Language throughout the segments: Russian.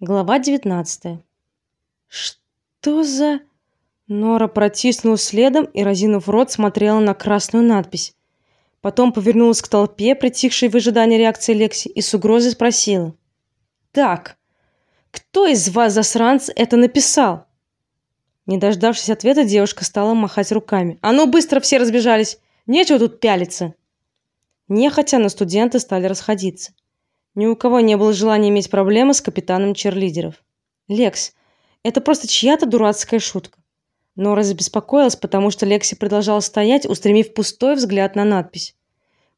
Глава 19. Что за Нора протиснулась следом и разинув рот смотрела на красную надпись. Потом повернулась к толпе, притихшей в ожидании реакции Лекси, и с угрозой спросила: "Так, кто из вас засранцы это написал?" Не дождавшись ответа, девушка стала махать руками. "А ну быстро все разбежались, нечего тут пялиться". Нехотя на студенты стали расходиться. Ни у кого не было желания иметь проблемы с капитаном черлидеров. Лекс, это просто чья-то дурацкая шутка. Нора забеспокоилась, потому что Лекси продолжала стоять, устремив пустой взгляд на надпись.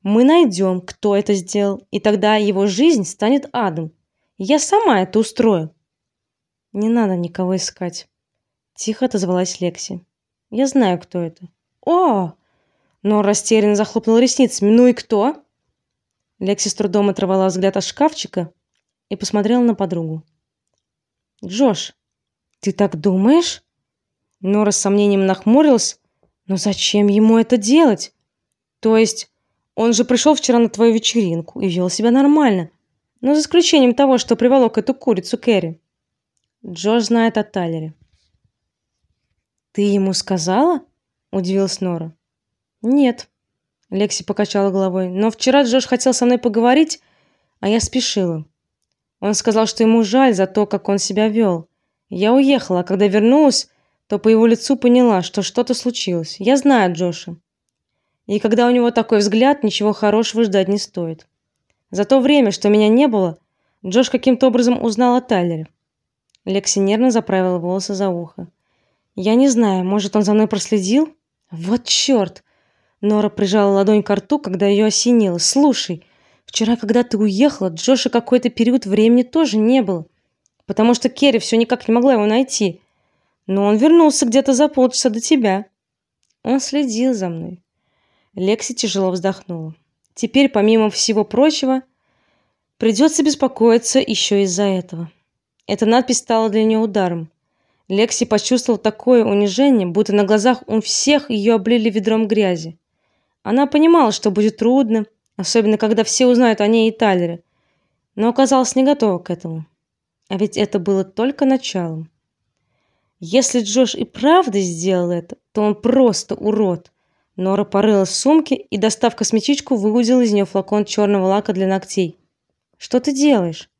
Мы найдем, кто это сделал, и тогда его жизнь станет адом. Я сама это устрою. Не надо никого искать, тихо отозвалась Лекси. Я знаю, кто это. О! Нора растерянно захлопнула ресницами. Ну и кто? Лекси с трудом оторвала взгляд от шкафчика и посмотрела на подругу. Джош, ты так думаешь? Нора с сомнением нахмурилась. Но зачем ему это делать? То есть он же пришел вчера на твою вечеринку и вел себя нормально, но за исключением того, что приволок эту курицу Кэрри. Джош знает о Тайлере. Ты ему сказала? удивилась Нора. Нет. Лекси покачала головой. Но вчера Джош хотел со мной поговорить, а я спешила. Он сказал, что ему жаль за то, как он себя вел. Я уехала, а когда вернулась, то по его лицу поняла, что что-то случилось. Я знаю Джоша. И когда у него такой взгляд, ничего хорошего ждать не стоит. За то время, что меня не было, Джош каким-то образом узнал о Тайлере. Лекси нервно заправила волосы за ухо. Я не знаю, может, он за мной проследил? Вот черт! Нора прижала ладонь к рту, когда ее осенило. Слушай, вчера, когда ты уехала, Джоша какой-то период времени тоже не было, потому что Керри все никак не могла его найти. Но он вернулся где-то за полчаса до тебя. Он следил за мной. Лекси тяжело вздохнула. Теперь, помимо всего прочего, придется беспокоиться еще из-за этого. Эта надпись стала для нее ударом. Лекси почувствовала такое унижение, будто на глазах у всех ее облили ведром грязи. Она понимала, что будет трудно, особенно когда все узнают о ней и Тайлере, но оказалась не готова к этому. А ведь это было только началом. Если Джош и правда сделал это, то он просто урод. Нора порылась в сумке и, достав косметичку, выудила из нее флакон черного лака для ногтей. Что ты делаешь?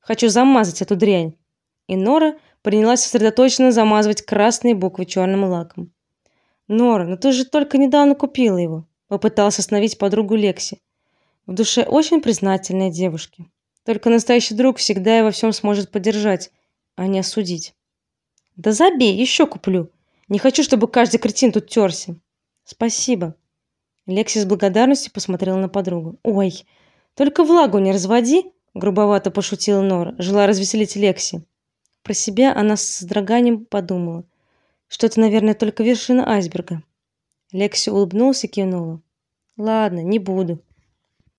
Хочу замазать эту дрянь. И Нора принялась сосредоточенно замазывать красные буквы черным лаком. Нора, ну ты же только недавно купила его. Попытался остановить подругу Лекси. В душе очень признательной девушке. Только настоящий друг всегда и во всем сможет поддержать, а не осудить. Да забей, еще куплю. Не хочу, чтобы каждый кретин тут терся. Спасибо. Лекси с благодарностью посмотрела на подругу. Ой, только влагу не разводи, грубовато пошутила Нора, желая развеселить Лекси. Про себя она с содроганием подумала, что это, наверное, только вершина айсберга. Лекси улыбнулась и кивнула. Ладно, не буду.